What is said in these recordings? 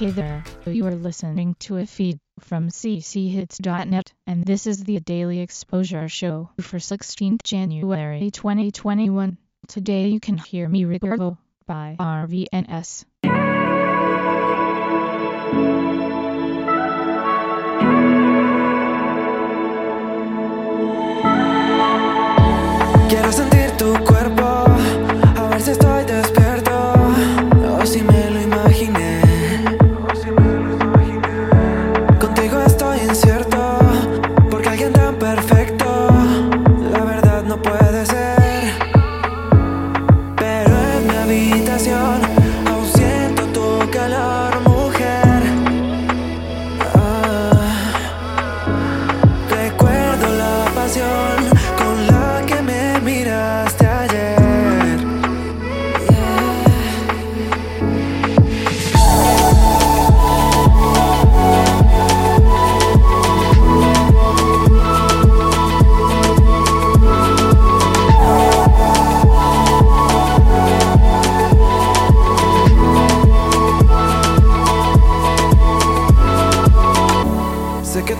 Hey there, you are listening to a feed from cchits.net, and this is the Daily Exposure Show for 16th January 2021. Today you can hear me Ricardo by RVNS.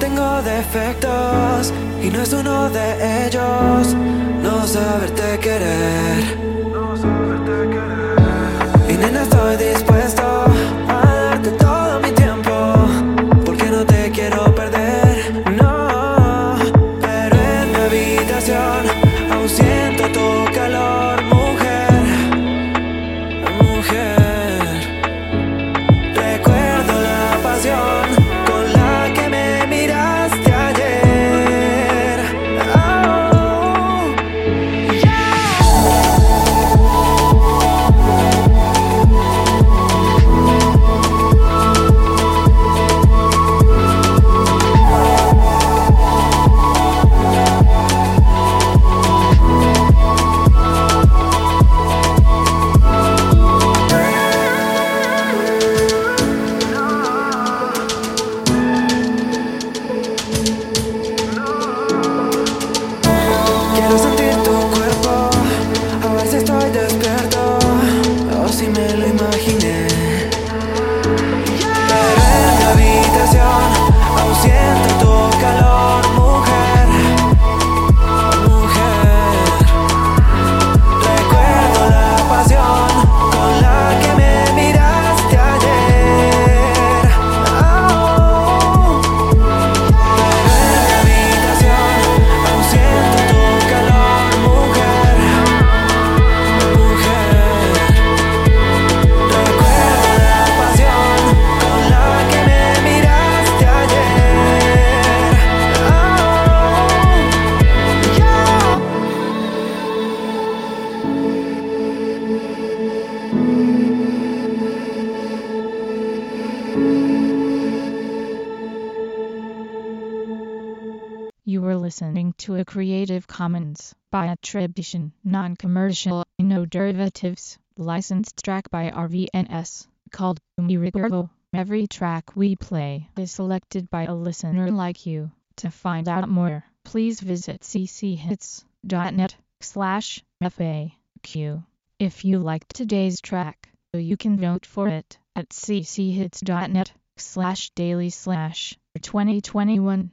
Tengo defectos y no es uno de ellos no saberte querer. Listening to a Creative Commons by attribution, non-commercial, no derivatives, licensed track by RVNS, called Me Ricardo. Every track we play is selected by a listener like you. To find out more, please visit cchits.net slash FAQ. If you liked today's track, you can vote for it at cchits.net slash daily slash 2021